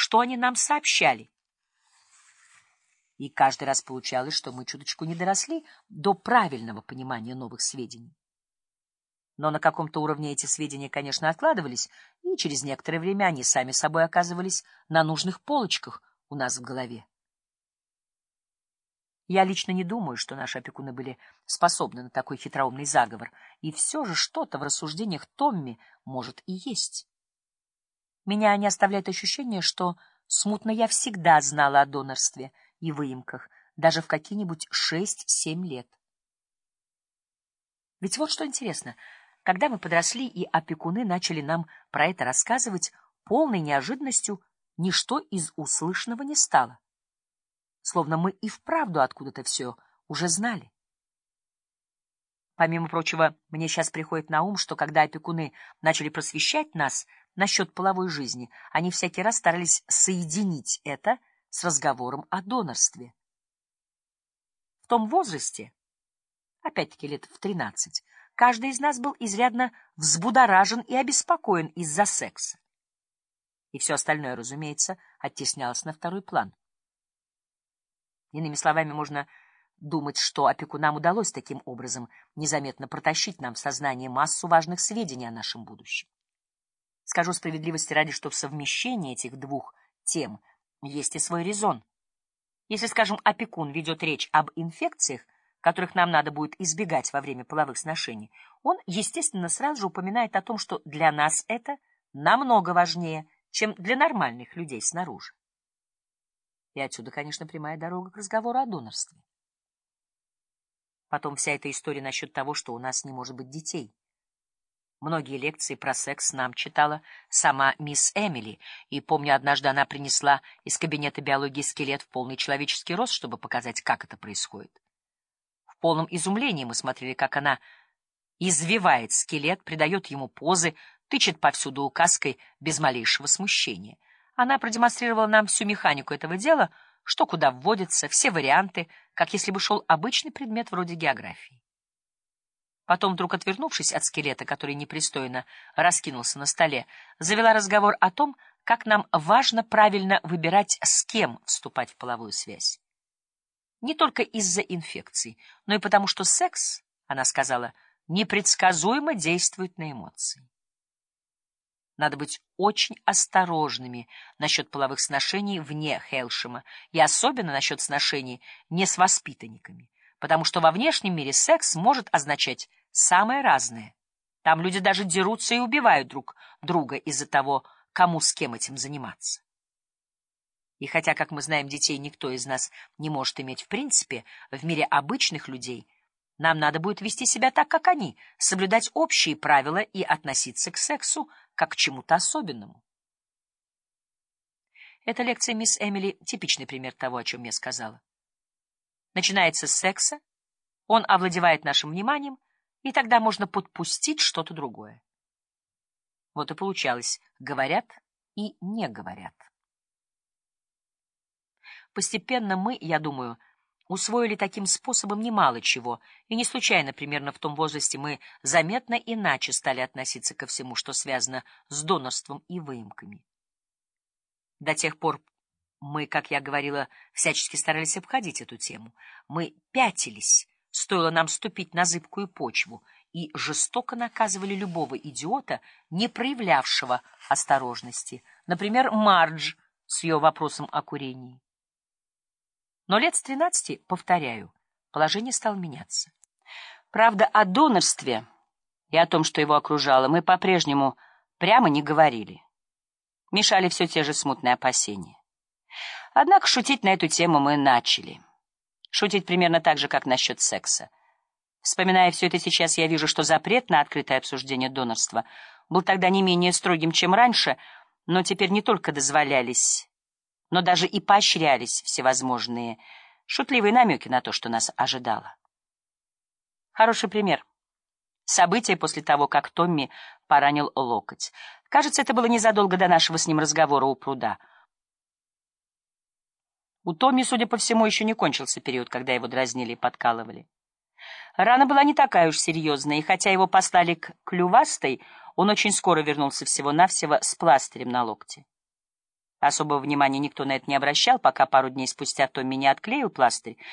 что они нам сообщали. И каждый раз получалось, что мы чуточку не доросли до правильного понимания новых сведений. Но на каком-то уровне эти сведения, конечно, откладывались, и через некоторое время они сами собой оказывались на нужных полочках у нас в голове. Я лично не думаю, что наши опекуны были способны на такой хитроумный заговор, и все же что-то в рассуждениях Томми может и есть. Меня не оставляет ощущение, что смутно я всегда знала о донорстве и выемках, даже в какие-нибудь шесть-семь лет. Ведь вот что интересно, когда мы подросли и опекуны начали нам про это рассказывать, полной неожиданностью ничто из услышанного не стало. Словно мы и вправду откуда-то все уже знали. Помимо прочего, мне сейчас приходит на ум, что когда опекуны начали просвещать нас насчет половой жизни, они всякий раз старались соединить это с разговором о донорстве. В том возрасте, опять-таки лет в тринадцать, каждый из нас был изрядно взбудоражен и обеспокоен из-за секса. И все остальное, разумеется, оттеснялось на второй план. Иными словами, можно думать, что опекунам удалось таким образом незаметно протащить нам в сознание массу важных сведений о нашем будущем. Скажу справедливости ради, что в совмещении этих двух тем есть и свой резон. Если, скажем, опекун ведет речь об инфекциях, которых нам надо будет избегать во время половых сношений, он, естественно, сразу же упоминает о том, что для нас это намного важнее, чем для нормальных людей снаружи. И отсюда, конечно, прямая дорога к разговору о донорстве. Потом вся эта история насчет того, что у нас не может быть детей. Многие лекции про секс нам читала сама мисс Эмили, и, помню, однажды она принесла из кабинета биологии скелет в полный человеческий рост, чтобы показать, как это происходит. В полном изумлении мы смотрели, как она извивает скелет, придает ему позы, тычет повсюду указкой без малейшего смущения. Она продемонстрировала нам всю механику этого дела, что куда вводится, все варианты, как если бы шел обычный предмет вроде географии. Потом, вдруг отвернувшись от скелета, который непристойно раскинулся на столе, завела разговор о том, как нам важно правильно выбирать, с кем вступать в половую связь. Не только из-за инфекций, но и потому, что секс, она сказала, непредсказуемо действует на эмоции. Надо быть очень осторожными насчет половых сношений вне Хелшема и особенно насчет сношений не с воспитанниками, потому что во внешнем мире секс может означать самое разное. Там люди даже дерутся и убивают друг друга из-за того, кому с кем этим заниматься. И хотя, как мы знаем, детей никто из нас не может иметь в принципе, в мире обычных людей нам надо будет вести себя так, как они, соблюдать общие правила и относиться к сексу как к чему-то особенному. Эта лекция мисс Эмили — типичный пример того, о чем я сказала. Начинается с секса, он овладевает нашим вниманием — и тогда можно подпустить что-то другое. Вот и получалось, говорят и не говорят. Постепенно мы, я думаю, усвоили таким способом немало чего, и не случайно примерно в том возрасте мы заметно иначе стали относиться ко всему, что связано с донорством и выемками. До тех пор мы, как я говорила, всячески старались обходить эту тему. Мы пятились, Стоило нам ступить на зыбкую почву, и жестоко наказывали любого идиота, не проявлявшего осторожности, например, Мардж с ее вопросом о курении. Но лет с тринадцати, повторяю, положение стало меняться. Правда, о донорстве и о том, что его окружало, мы по-прежнему прямо не говорили. Мешали все те же смутные опасения. Однако шутить на эту тему мы начали. Шутить примерно так же, как насчет секса. Вспоминая все это сейчас, я вижу, что запрет на открытое обсуждение донорства был тогда не менее строгим, чем раньше, но теперь не только дозволялись, но даже и поощрялись всевозможные шутливые намеки на то, что нас ожидало. Хороший пример. События после того, как Томми поранил локоть. Кажется, это было незадолго до нашего с ним разговора у пруда — у Томми, судя по всему, еще не кончился период, когда его дразнили и подкалывали. Рана была не такая уж серьезная, и хотя его послали к клювастой, он очень скоро вернулся всего-навсего с пластырем на локте. Особого внимания никто на это не обращал, пока пару дней спустя Томми не отклеил пластырь,